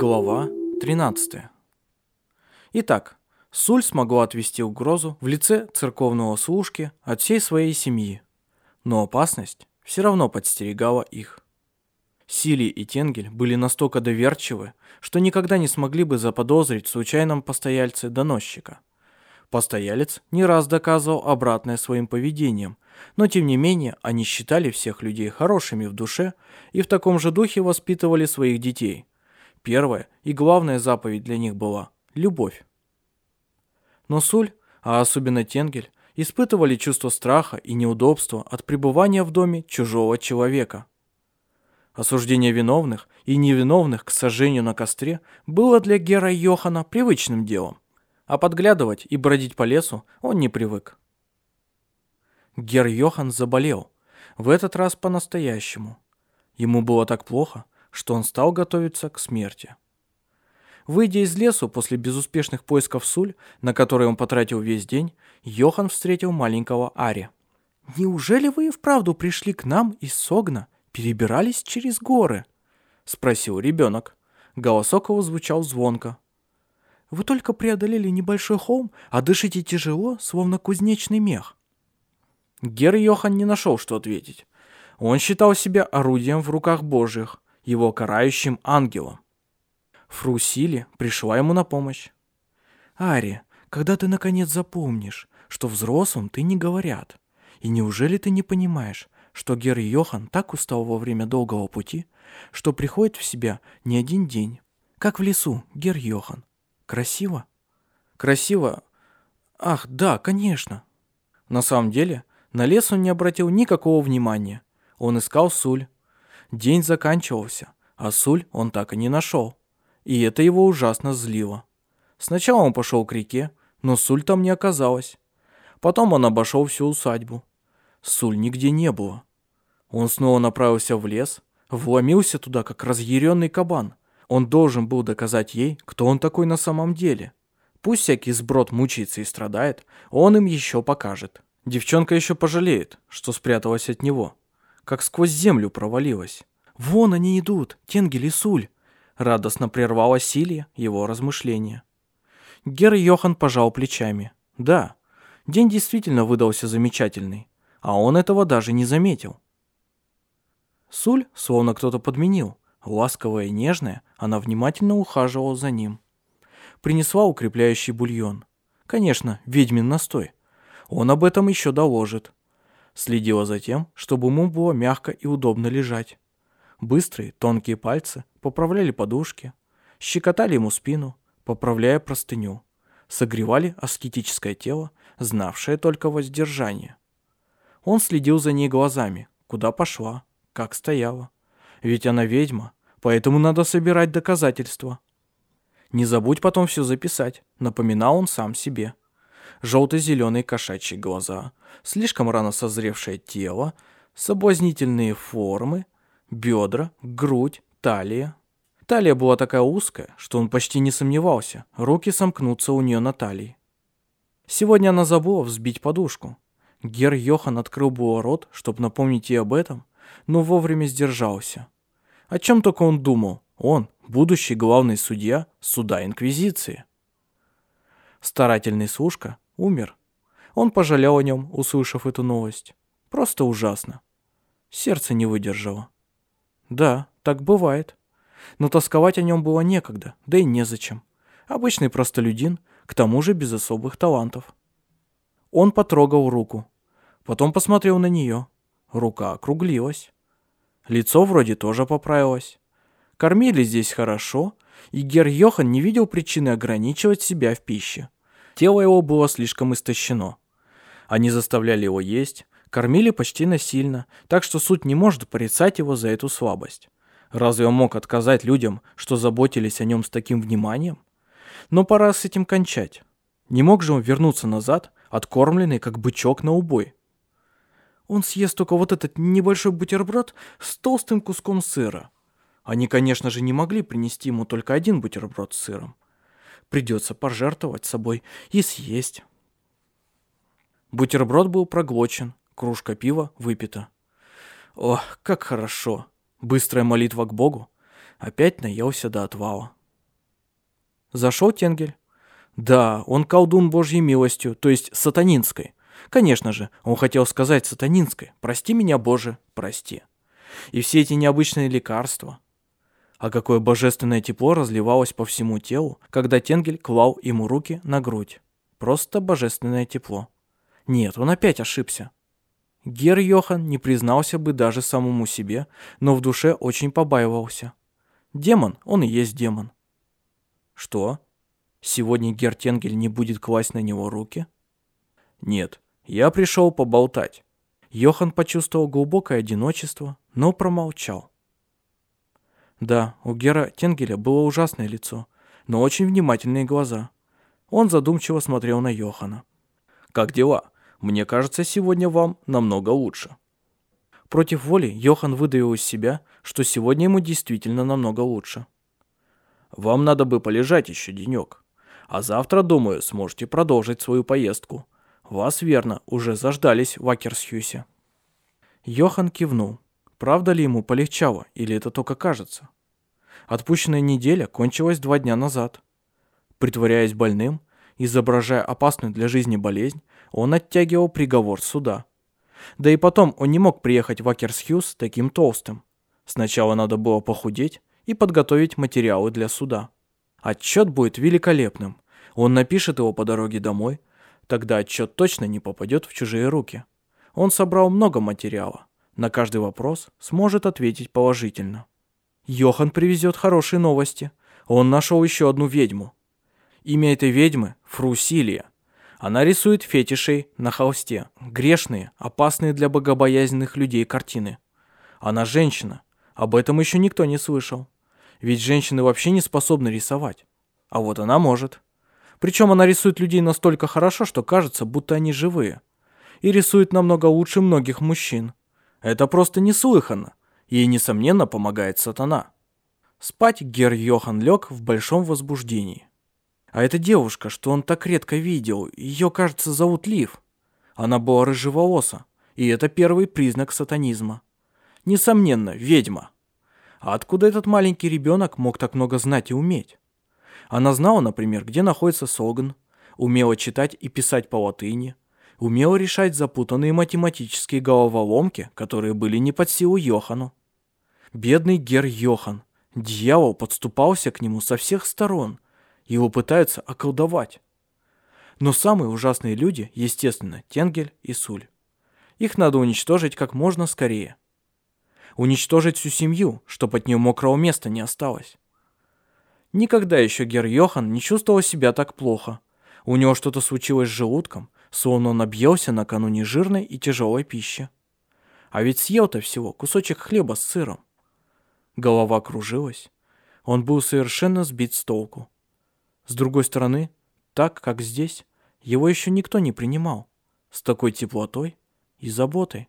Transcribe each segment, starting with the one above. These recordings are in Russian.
Глава 13. Итак, Суль смогла отвести угрозу в лице церковного служки от всей своей семьи, но опасность все равно подстерегала их. Сили и Тенгель были настолько доверчивы, что никогда не смогли бы заподозрить в случайном постояльце доносчика. Постоялец не раз доказывал обратное своим поведением, но тем не менее они считали всех людей хорошими в душе и в таком же духе воспитывали своих детей. Первая и главная заповедь для них была – любовь. Но Суль, а особенно Тенгель, испытывали чувство страха и неудобства от пребывания в доме чужого человека. Осуждение виновных и невиновных к сожжению на костре было для Гера Йохана привычным делом, а подглядывать и бродить по лесу он не привык. Гер Йохан заболел, в этот раз по-настоящему. Ему было так плохо, что он стал готовиться к смерти. Выйдя из лесу после безуспешных поисков Суль, на которые он потратил весь день, Йохан встретил маленького Ари. «Неужели вы и вправду пришли к нам из Согна, перебирались через горы?» — спросил ребенок. Голосок его звучал звонко. «Вы только преодолели небольшой холм, а дышите тяжело, словно кузнечный мех». Гер Йохан не нашел, что ответить. Он считал себя орудием в руках Божьих, его карающим ангелом. Фрусили пришла ему на помощь. «Ари, когда ты наконец запомнишь, что взрослым ты не говорят, и неужели ты не понимаешь, что Гер Йохан так устал во время долгого пути, что приходит в себя не один день, как в лесу, Гер Йохан. Красиво?» «Красиво? Ах, да, конечно!» На самом деле, на лес он не обратил никакого внимания. Он искал Суль. День заканчивался, а Суль он так и не нашел. И это его ужасно злило. Сначала он пошел к реке, но Суль там не оказалось. Потом он обошел всю усадьбу. Суль нигде не было. Он снова направился в лес, вломился туда, как разъяренный кабан. Он должен был доказать ей, кто он такой на самом деле. Пусть всякий сброд мучается и страдает, он им еще покажет. Девчонка еще пожалеет, что спряталась от него. Как сквозь землю провалилась. «Вон они идут, Тенгель и Суль!» Радостно прервала Силия его размышления. Гер Йохан пожал плечами. Да, день действительно выдался замечательный, а он этого даже не заметил. Суль, словно кто-то подменил, ласковая и нежная, она внимательно ухаживала за ним. Принесла укрепляющий бульон. Конечно, ведьмин настой. Он об этом еще доложит. Следила за тем, чтобы ему было мягко и удобно лежать. Быстрые, тонкие пальцы поправляли подушки, щекотали ему спину, поправляя простыню, согревали аскетическое тело, знавшее только воздержание. Он следил за ней глазами, куда пошла, как стояла. Ведь она ведьма, поэтому надо собирать доказательства. Не забудь потом все записать, напоминал он сам себе желто-зеленые кошачьи глаза, слишком рано созревшее тело, соблазнительные формы, бедра, грудь, талия. Талия была такая узкая, что он почти не сомневался, руки сомкнутся у нее на талии. Сегодня она забыла взбить подушку. Гер Йохан открыл было рот, чтобы напомнить ей об этом, но вовремя сдержался. О чем только он думал? Он, будущий главный судья суда Инквизиции. Старательный служка умер. Он пожалел о нем, услышав эту новость. Просто ужасно. Сердце не выдержало. Да, так бывает. Но тосковать о нем было некогда, да и незачем. Обычный простолюдин, к тому же без особых талантов. Он потрогал руку. Потом посмотрел на нее. Рука округлилась. Лицо вроде тоже поправилось. Кормили здесь хорошо, и Гер Йохан не видел причины ограничивать себя в пище. Тело его было слишком истощено. Они заставляли его есть, кормили почти насильно, так что суд не может порицать его за эту слабость. Разве он мог отказать людям, что заботились о нем с таким вниманием? Но пора с этим кончать. Не мог же он вернуться назад, откормленный, как бычок на убой. Он съест только вот этот небольшой бутерброд с толстым куском сыра. Они, конечно же, не могли принести ему только один бутерброд с сыром. Придется пожертвовать собой и съесть. Бутерброд был проглочен, кружка пива выпита. Ох, как хорошо. Быстрая молитва к Богу. Опять наелся до отвала. Зашел Тенгель. Да, он колдун божьей милостью, то есть сатанинской. Конечно же, он хотел сказать сатанинской. Прости меня, Боже, прости. И все эти необычные лекарства. А какое божественное тепло разливалось по всему телу, когда Тенгель клал ему руки на грудь. Просто божественное тепло. Нет, он опять ошибся. Гер Йохан не признался бы даже самому себе, но в душе очень побаивался. Демон, он и есть демон. Что? Сегодня Гер Тенгель не будет класть на него руки? Нет, я пришел поболтать. Йохан почувствовал глубокое одиночество, но промолчал. Да, у Гера Тенгеля было ужасное лицо, но очень внимательные глаза. Он задумчиво смотрел на Йохана. «Как дела? Мне кажется, сегодня вам намного лучше». Против воли Йохан выдавил из себя, что сегодня ему действительно намного лучше. «Вам надо бы полежать еще денек. А завтра, думаю, сможете продолжить свою поездку. Вас, верно, уже заждались в Акерсхюсе». Йохан кивнул. Правда ли ему полегчало, или это только кажется? Отпущенная неделя кончилась два дня назад. Притворяясь больным, изображая опасную для жизни болезнь, он оттягивал приговор суда. Да и потом он не мог приехать в Акерсхюз таким толстым. Сначала надо было похудеть и подготовить материалы для суда. Отчет будет великолепным. Он напишет его по дороге домой, тогда отчет точно не попадет в чужие руки. Он собрал много материала. На каждый вопрос сможет ответить положительно. Йохан привезет хорошие новости. Он нашел еще одну ведьму. Имя этой ведьмы – Фрусилия. Она рисует фетишей на холсте. Грешные, опасные для богобоязненных людей картины. Она женщина. Об этом еще никто не слышал. Ведь женщины вообще не способны рисовать. А вот она может. Причем она рисует людей настолько хорошо, что кажется, будто они живые. И рисует намного лучше многих мужчин. Это просто неслыханно. Ей, несомненно, помогает сатана. Спать Гер Йохан лег в большом возбуждении. А эта девушка, что он так редко видел, ее, кажется, зовут Лив. Она была рыжеволоса, и это первый признак сатанизма. Несомненно, ведьма. А откуда этот маленький ребенок мог так много знать и уметь? Она знала, например, где находится Соган, умела читать и писать по латыни, умела решать запутанные математические головоломки, которые были не под силу Йохану. Бедный Гер Йохан. Дьявол подступался к нему со всех сторон – его пытаются околдовать. Но самые ужасные люди, естественно, Тенгель и Суль. Их надо уничтожить как можно скорее. Уничтожить всю семью, чтобы от нее мокрого места не осталось. Никогда еще Гер Йохан не чувствовал себя так плохо. У него что-то случилось с желудком, словно он объелся накануне жирной и тяжелой пищи. А ведь съел-то всего кусочек хлеба с сыром. Голова кружилась. Он был совершенно сбит с толку. С другой стороны, так, как здесь, его еще никто не принимал. С такой теплотой и заботой.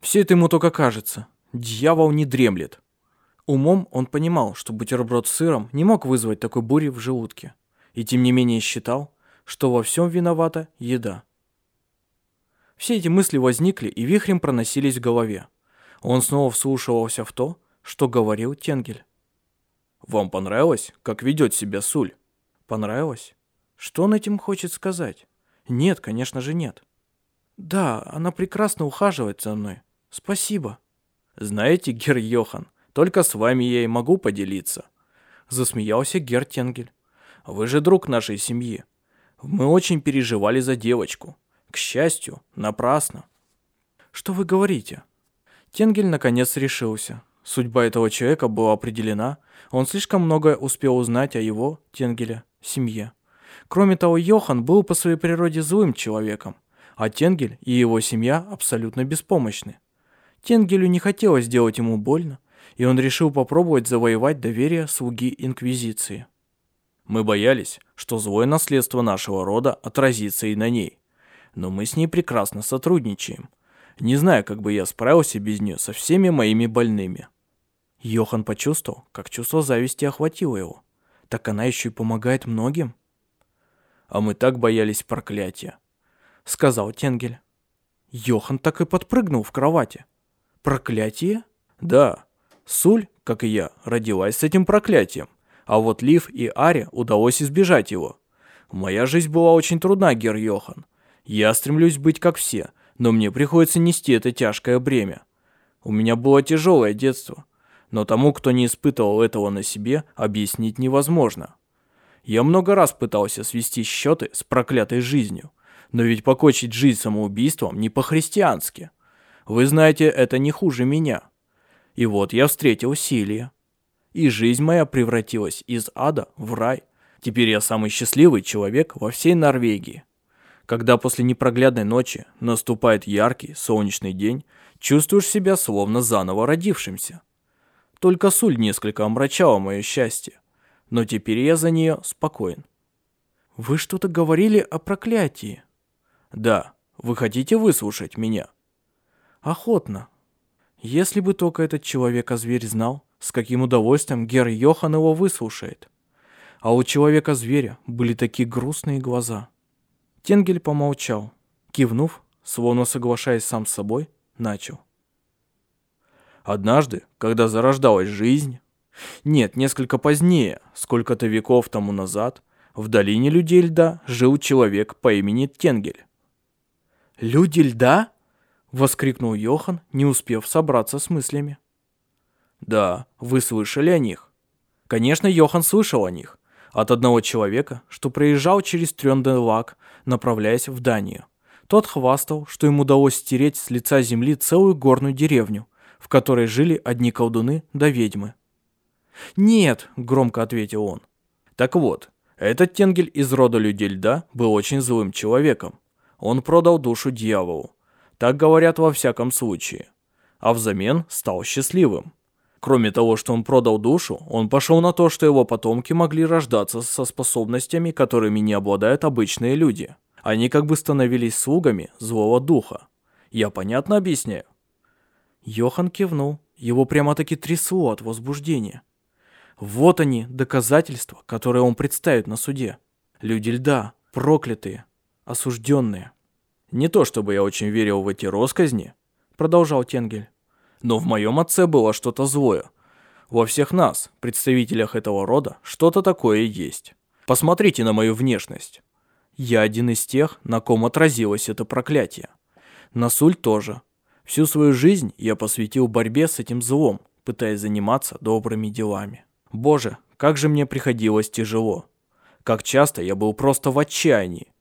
Все это ему только кажется. Дьявол не дремлет. Умом он понимал, что бутерброд с сыром не мог вызвать такой бури в желудке. И тем не менее считал, что во всем виновата еда. Все эти мысли возникли и вихрем проносились в голове. Он снова вслушивался в то, что говорил Тенгель. Вам понравилось, как ведет себя Суль? Понравилось? Что он этим хочет сказать? Нет, конечно же нет. Да, она прекрасно ухаживает за мной. Спасибо. Знаете, Гер Йохан, только с вами я и могу поделиться. Засмеялся Гер Тенгель. Вы же друг нашей семьи. Мы очень переживали за девочку. К счастью, напрасно. Что вы говорите? Тенгель наконец решился. Судьба этого человека была определена, он слишком много успел узнать о его, Тенгеле, семье. Кроме того, Йохан был по своей природе злым человеком, а Тенгель и его семья абсолютно беспомощны. Тенгелю не хотелось сделать ему больно, и он решил попробовать завоевать доверие слуги Инквизиции. Мы боялись, что злое наследство нашего рода отразится и на ней. Но мы с ней прекрасно сотрудничаем. Не знаю, как бы я справился без нее со всеми моими больными. Йохан почувствовал, как чувство зависти охватило его. Так она еще и помогает многим. А мы так боялись проклятия, сказал Тенгель. Йохан так и подпрыгнул в кровати. Проклятие? Да. Суль, как и я, родилась с этим проклятием. А вот Лив и Аре удалось избежать его. Моя жизнь была очень трудна, Гер Йохан. Я стремлюсь быть как все, но мне приходится нести это тяжкое бремя. У меня было тяжелое детство, но тому, кто не испытывал этого на себе, объяснить невозможно. Я много раз пытался свести счеты с проклятой жизнью, но ведь покончить жизнь самоубийством не по-христиански. Вы знаете, это не хуже меня. И вот я встретил Силия. И жизнь моя превратилась из ада в рай. Теперь я самый счастливый человек во всей Норвегии. Когда после непроглядной ночи наступает яркий солнечный день, чувствуешь себя словно заново родившимся. Только Суль несколько омрачала мое счастье, но теперь я за нее спокоен. Вы что-то говорили о проклятии? Да, вы хотите выслушать меня? Охотно. Если бы только этот человека-зверь знал, с каким удовольствием Гер Йохан его выслушает. А у человека-зверя были такие грустные глаза. Тенгель помолчал, кивнув, словно соглашаясь сам с собой, начал. Однажды, когда зарождалась жизнь, нет, несколько позднее, сколько-то веков тому назад, в долине людей льда жил человек по имени Тенгель. «Люди льда?» — воскликнул Йохан, не успев собраться с мыслями. «Да, вы слышали о них?» Конечно, Йохан слышал о них, от одного человека, что проезжал через Трёнденлаг, направляясь в Данию. Тот хвастал, что ему удалось стереть с лица земли целую горную деревню, в которой жили одни колдуны да ведьмы. «Нет», — громко ответил он. Так вот, этот Тенгель из рода людей льда был очень злым человеком. Он продал душу дьяволу. Так говорят во всяком случае. А взамен стал счастливым. Кроме того, что он продал душу, он пошел на то, что его потомки могли рождаться со способностями, которыми не обладают обычные люди. Они как бы становились слугами злого духа. Я понятно объясняю? Йохан кивнул. Его прямо-таки трясло от возбуждения. Вот они, доказательства, которые он представит на суде. Люди льда, проклятые, осужденные. Не то чтобы я очень верил в эти росказни, продолжал Тенгель. Но в моем отце было что-то злое. Во всех нас, представителях этого рода, что-то такое есть. Посмотрите на мою внешность. Я один из тех, на ком отразилось это проклятие. Насуль тоже. Всю свою жизнь я посвятил борьбе с этим злом, пытаясь заниматься добрыми делами. Боже, как же мне приходилось тяжело. Как часто я был просто в отчаянии.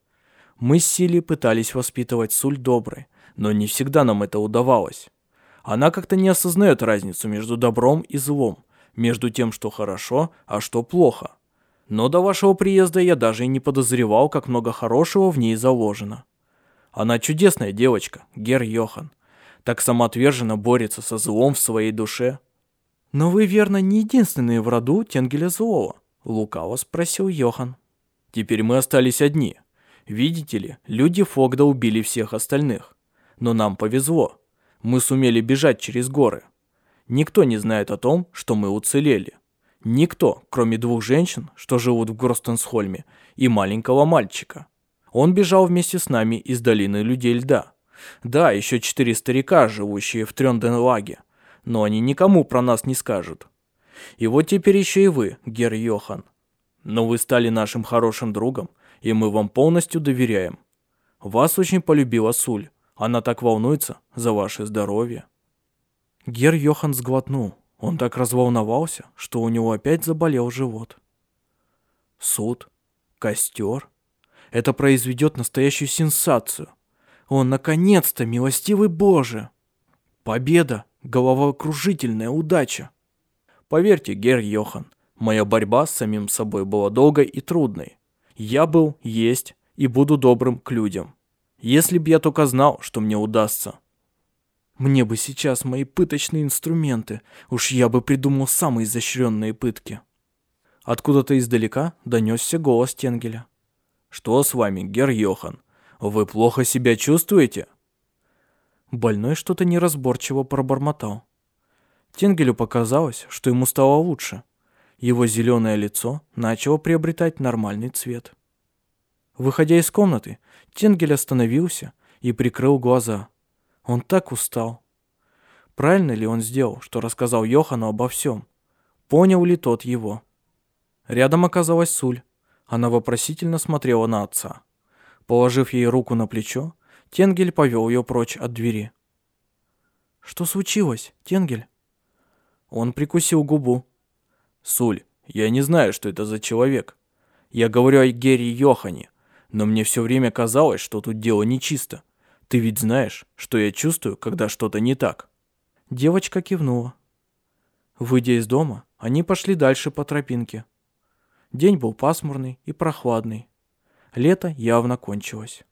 Мы с Сили пытались воспитывать Суль доброй, но не всегда нам это удавалось. Она как-то не осознает разницу между добром и злом, между тем, что хорошо, а что плохо. Но до вашего приезда я даже и не подозревал, как много хорошего в ней заложено. Она чудесная девочка, Гер Йохан. Так самоотверженно борется со злом в своей душе. «Но вы, верно, не единственные в роду Тенгеля Злого?» — лукаво спросил Йохан. «Теперь мы остались одни. Видите ли, люди Фогда убили всех остальных. Но нам повезло мы сумели бежать через горы. Никто не знает о том, что мы уцелели. Никто, кроме двух женщин, что живут в Гростенсхольме, и маленького мальчика. Он бежал вместе с нами из долины людей льда. Да, еще четыре старика, живущие в Трёнденлаге, но они никому про нас не скажут. И вот теперь еще и вы, Гер Йохан. Но вы стали нашим хорошим другом, и мы вам полностью доверяем. Вас очень полюбила Суль. Она так волнуется за ваше здоровье». Гер Йохан сглотнул. Он так разволновался, что у него опять заболел живот. Суд, костер. Это произведет настоящую сенсацию. Он, наконец-то, милостивый Боже! Победа, головокружительная удача. Поверьте, Гер Йохан, моя борьба с самим собой была долгой и трудной. Я был, есть и буду добрым к людям. Если б я только знал, что мне удастся. Мне бы сейчас мои пыточные инструменты. Уж я бы придумал самые изощренные пытки. Откуда-то издалека донесся голос Тенгеля. «Что с вами, Гер Йохан? Вы плохо себя чувствуете?» Больной что-то неразборчиво пробормотал. Тенгелю показалось, что ему стало лучше. Его зеленое лицо начало приобретать нормальный цвет. Выходя из комнаты, Тенгель остановился и прикрыл глаза. Он так устал. Правильно ли он сделал, что рассказал Йохану обо всем? Понял ли тот его? Рядом оказалась Суль. Она вопросительно смотрела на отца. Положив ей руку на плечо, Тенгель повел ее прочь от двери. «Что случилось, Тенгель?» Он прикусил губу. «Суль, я не знаю, что это за человек. Я говорю о Герри Йохане, но мне все время казалось, что тут дело нечисто. Ты ведь знаешь, что я чувствую, когда что-то не так?» Девочка кивнула. Выйдя из дома, они пошли дальше по тропинке. День был пасмурный и прохладный. Лето явно кончилось.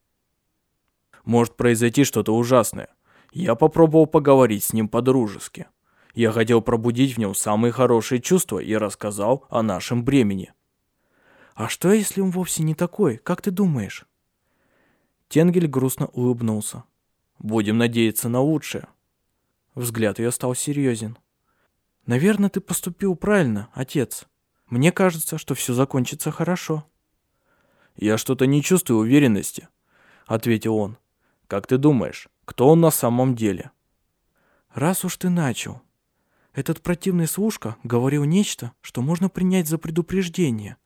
Может произойти что-то ужасное. Я попробовал поговорить с ним по-дружески. Я хотел пробудить в нем самые хорошие чувства и рассказал о нашем бремени. А что, если он вовсе не такой, как ты думаешь? Тенгель грустно улыбнулся. Будем надеяться на лучшее. Взгляд ее стал серьезен. Наверное, ты поступил правильно, отец. Мне кажется, что все закончится хорошо. Я что-то не чувствую уверенности, ответил он. Как ты думаешь, кто он на самом деле? Раз уж ты начал. Этот противный служка говорил нечто, что можно принять за предупреждение.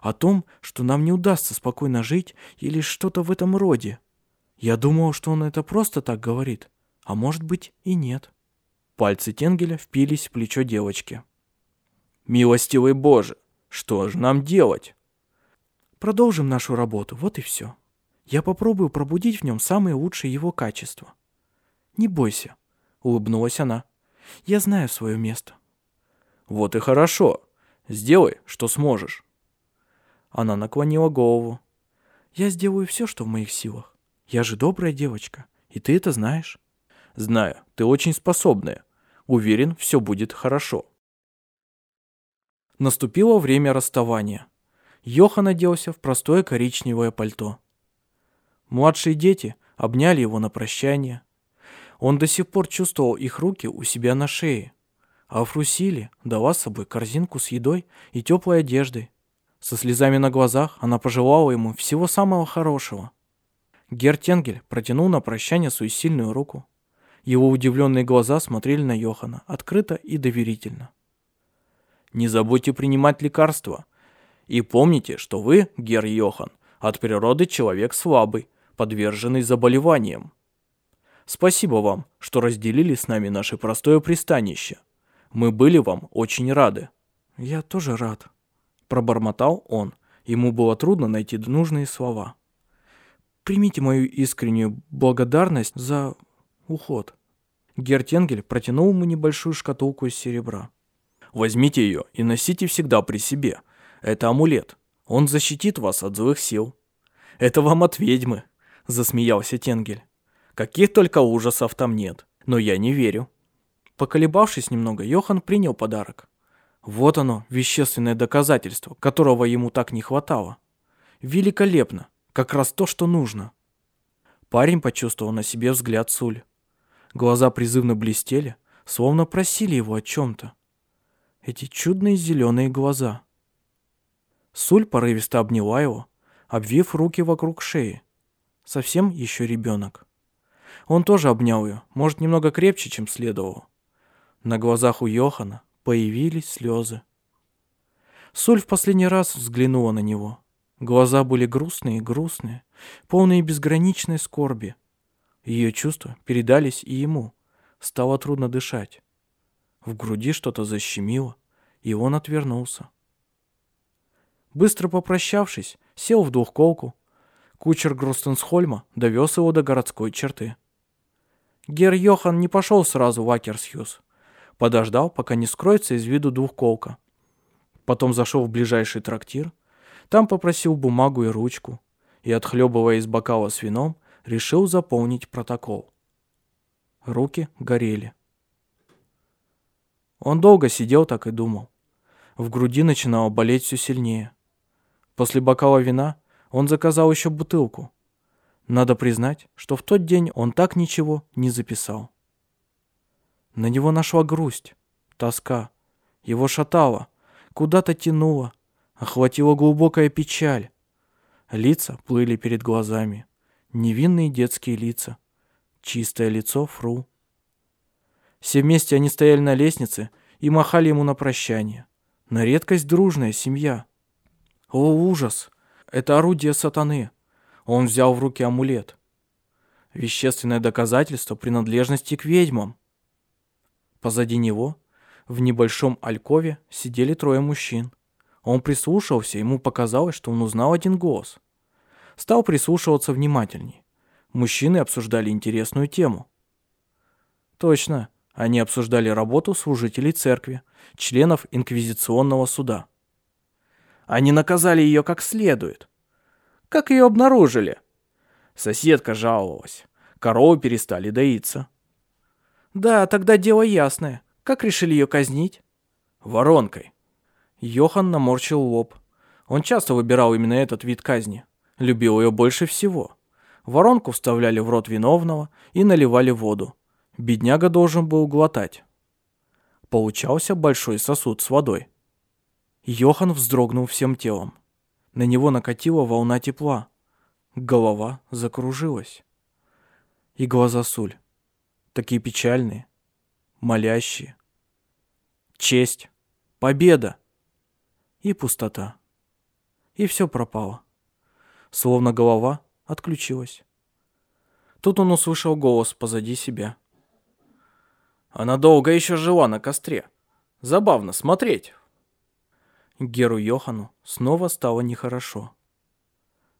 О том, что нам не удастся спокойно жить или что-то в этом роде. Я думал, что он это просто так говорит, а может быть и нет. Пальцы Тенгеля впились в плечо девочки. «Милостивый Боже, что же нам делать?» «Продолжим нашу работу, вот и все. Я попробую пробудить в нем самые лучшие его качества». «Не бойся», — улыбнулась она. «Я знаю свое место». «Вот и хорошо. Сделай, что сможешь». Она наклонила голову. «Я сделаю все, что в моих силах. Я же добрая девочка, и ты это знаешь». «Знаю, ты очень способная. Уверен, все будет хорошо». Наступило время расставания. Йохан оделся в простое коричневое пальто. Младшие дети обняли его на прощание. Он до сих пор чувствовал их руки у себя на шее. А Фрусили дала с собой корзинку с едой и теплой одеждой. Со слезами на глазах она пожелала ему всего самого хорошего. Гертенгель протянул на прощание свою сильную руку. Его удивленные глаза смотрели на Йохана открыто и доверительно. «Не забудьте принимать лекарства. И помните, что вы, Гер Йохан, от природы человек слабый, подверженный заболеваниям. Спасибо вам, что разделили с нами наше простое пристанище. Мы были вам очень рады». «Я тоже рад», – пробормотал он. Ему было трудно найти нужные слова. «Примите мою искреннюю благодарность за уход». Гертенгель протянул ему небольшую шкатулку из серебра. «Возьмите ее и носите всегда при себе. Это амулет. Он защитит вас от злых сил». «Это вам от ведьмы», — засмеялся Тенгель. «Каких только ужасов там нет, но я не верю». Поколебавшись немного, Йохан принял подарок. Вот оно, вещественное доказательство, которого ему так не хватало. Великолепно, как раз то, что нужно. Парень почувствовал на себе взгляд Суль. Глаза призывно блестели, словно просили его о чем-то. Эти чудные зеленые глаза. Суль порывисто обняла его, обвив руки вокруг шеи. Совсем еще ребенок. Он тоже обнял ее, может, немного крепче, чем следовало. На глазах у Йохана появились слезы. Суль в последний раз взглянула на него. Глаза были грустные-грустные, полные безграничной скорби. Ее чувства передались и ему. Стало трудно дышать. В груди что-то защемило, и он отвернулся. Быстро попрощавшись, сел в двухколку. Кучер Грустенсхольма довез его до городской черты. Гер Йохан не пошел сразу в Акерсхюз. Подождал, пока не скроется из виду двухколка. Потом зашел в ближайший трактир. Там попросил бумагу и ручку. И, отхлебывая из бокала с вином, решил заполнить протокол. Руки горели. Он долго сидел так и думал. В груди начинало болеть все сильнее. После бокала вина он заказал еще бутылку. Надо признать, что в тот день он так ничего не записал. На него нашла грусть, тоска. Его шатало, куда-то тянуло, охватила глубокая печаль. Лица плыли перед глазами невинные детские лица, чистое лицо Фру. Все вместе они стояли на лестнице и махали ему на прощание. На редкость дружная семья, О, ужас! Это орудие сатаны. Он взял в руки амулет. Вещественное доказательство принадлежности к ведьмам. Позади него, в небольшом алькове, сидели трое мужчин. Он прислушался, ему показалось, что он узнал один голос. Стал прислушиваться внимательней. Мужчины обсуждали интересную тему. Точно, они обсуждали работу служителей церкви, членов инквизиционного суда. Они наказали ее как следует. Как ее обнаружили? Соседка жаловалась. Коровы перестали доиться. Да, тогда дело ясное. Как решили ее казнить? Воронкой. Йохан наморщил лоб. Он часто выбирал именно этот вид казни. Любил ее больше всего. Воронку вставляли в рот виновного и наливали воду. Бедняга должен был глотать. Получался большой сосуд с водой. Йохан вздрогнул всем телом. На него накатила волна тепла. Голова закружилась. И глаза Суль. Такие печальные, молящие. Честь, победа и пустота. И все пропало. Словно голова отключилась. Тут он услышал голос позади себя. Она долго еще жила на костре. Забавно смотреть. Геру Йохану снова стало нехорошо.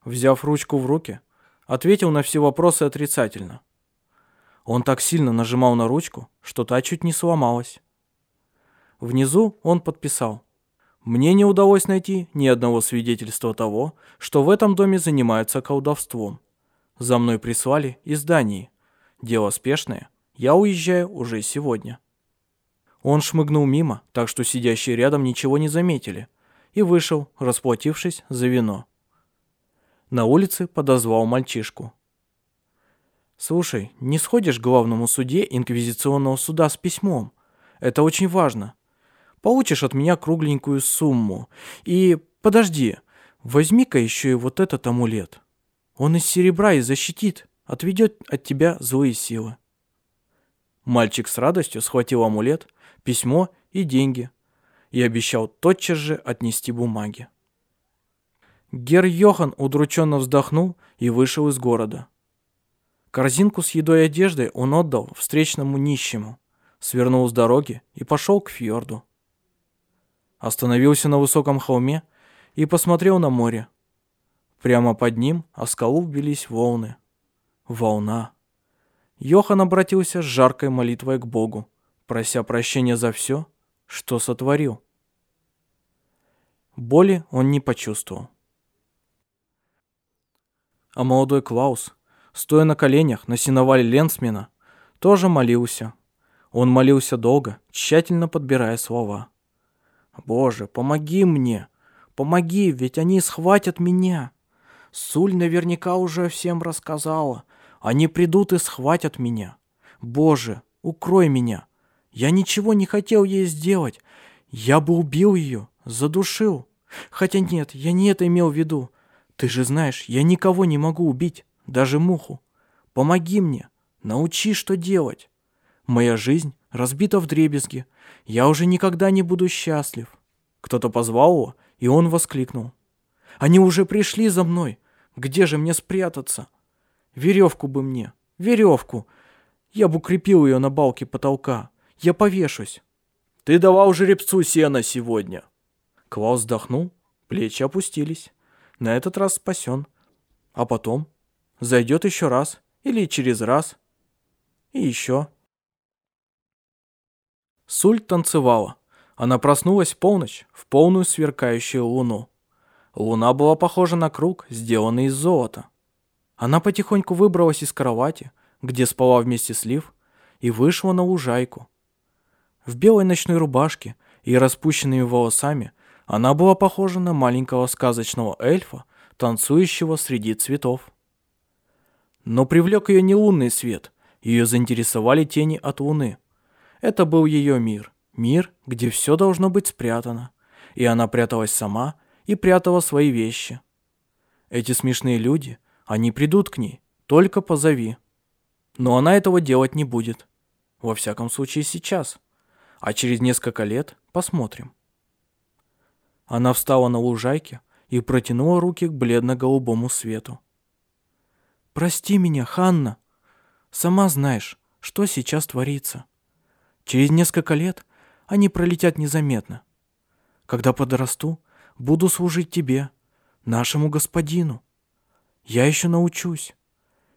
Взяв ручку в руки, ответил на все вопросы отрицательно. Он так сильно нажимал на ручку, что та чуть не сломалась. Внизу он подписал. «Мне не удалось найти ни одного свидетельства того, что в этом доме занимаются колдовством. За мной прислали из Дании. Дело спешное, я уезжаю уже сегодня». Он шмыгнул мимо, так что сидящие рядом ничего не заметили, и вышел, расплатившись за вино. На улице подозвал мальчишку. «Слушай, не сходишь к главному суде инквизиционного суда с письмом? Это очень важно. Получишь от меня кругленькую сумму. И подожди, возьми-ка еще и вот этот амулет. Он из серебра и защитит, отведет от тебя злые силы». Мальчик с радостью схватил амулет, письмо и деньги и обещал тотчас же отнести бумаги. Гер Йохан удрученно вздохнул и вышел из города. Корзинку с едой и одеждой он отдал встречному нищему, свернул с дороги и пошел к фьорду. Остановился на высоком холме и посмотрел на море. Прямо под ним о скалу вбились волны. Волна. Йохан обратился с жаркой молитвой к Богу, прося прощения за все, что сотворил. Боли он не почувствовал. А молодой Клаус, стоя на коленях на сеновале Ленсмена, тоже молился. Он молился долго, тщательно подбирая слова. «Боже, помоги мне! Помоги, ведь они схватят меня!» Суль наверняка уже всем рассказала, они придут и схватят меня. Боже, укрой меня. Я ничего не хотел ей сделать. Я бы убил ее, задушил. Хотя нет, я не это имел в виду. Ты же знаешь, я никого не могу убить, даже муху. Помоги мне, научи, что делать. Моя жизнь разбита в дребезги. Я уже никогда не буду счастлив. Кто-то позвал его, и он воскликнул. Они уже пришли за мной. Где же мне спрятаться? Веревку бы мне, веревку. Я бы укрепил ее на балке потолка. Я повешусь. Ты давал жеребцу сена сегодня. Клаус вздохнул, плечи опустились. На этот раз спасен. А потом зайдет еще раз или через раз. И еще. Суль танцевала. Она проснулась в полночь, в полную сверкающую луну. Луна была похожа на круг, сделанный из золота. Она потихоньку выбралась из кровати, где спала вместе с Лив, и вышла на лужайку. В белой ночной рубашке и распущенными волосами она была похожа на маленького сказочного эльфа, танцующего среди цветов. Но привлек ее не лунный свет, ее заинтересовали тени от луны. Это был ее мир, мир, где все должно быть спрятано, и она пряталась сама и прятала свои вещи. Эти смешные люди – они придут к ней, только позови. Но она этого делать не будет. Во всяком случае сейчас. А через несколько лет посмотрим. Она встала на лужайке и протянула руки к бледно-голубому свету. «Прости меня, Ханна. Сама знаешь, что сейчас творится. Через несколько лет они пролетят незаметно. Когда подрасту, буду служить тебе, нашему господину. Я еще научусь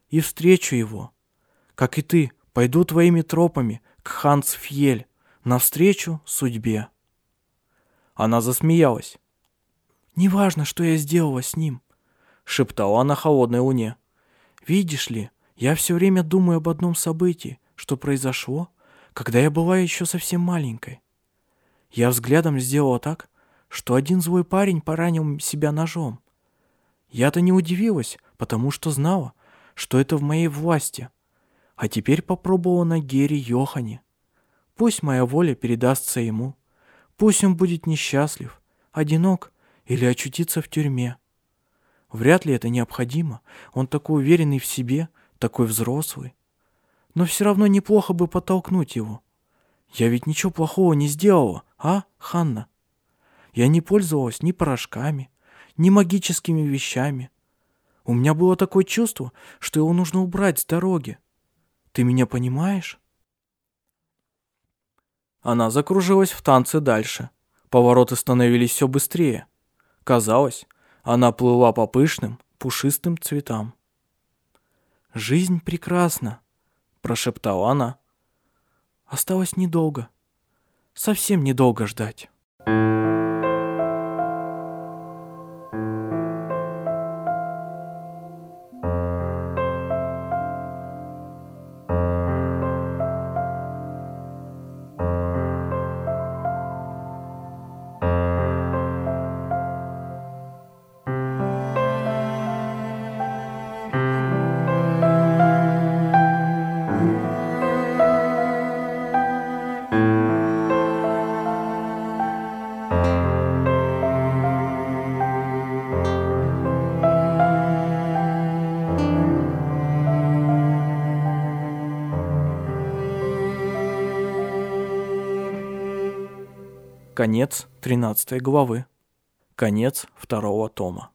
и встречу его. Как и ты, пойду твоими тропами к Хансфьель, навстречу судьбе». Она засмеялась. «Неважно, что я сделала с ним», — шептала на холодной луне. «Видишь ли, я все время думаю об одном событии, что произошло, когда я была еще совсем маленькой. Я взглядом сделала так, что один злой парень поранил себя ножом. Я-то не удивилась, потому что знала, что это в моей власти. А теперь попробовала на Гере Йохане. Пусть моя воля передастся ему. Пусть он будет несчастлив, одинок или очутиться в тюрьме. Вряд ли это необходимо. Он такой уверенный в себе, такой взрослый. Но все равно неплохо бы подтолкнуть его. Я ведь ничего плохого не сделала, а, Ханна? Я не пользовалась ни порошками, ни магическими вещами. У меня было такое чувство, что его нужно убрать с дороги. Ты меня понимаешь? Она закружилась в танце дальше. Повороты становились все быстрее. Казалось, она плыла по пышным, пушистым цветам. «Жизнь прекрасна», — прошептала она. «Осталось недолго. Совсем недолго ждать». Конец 13 главы. Конец второго тома.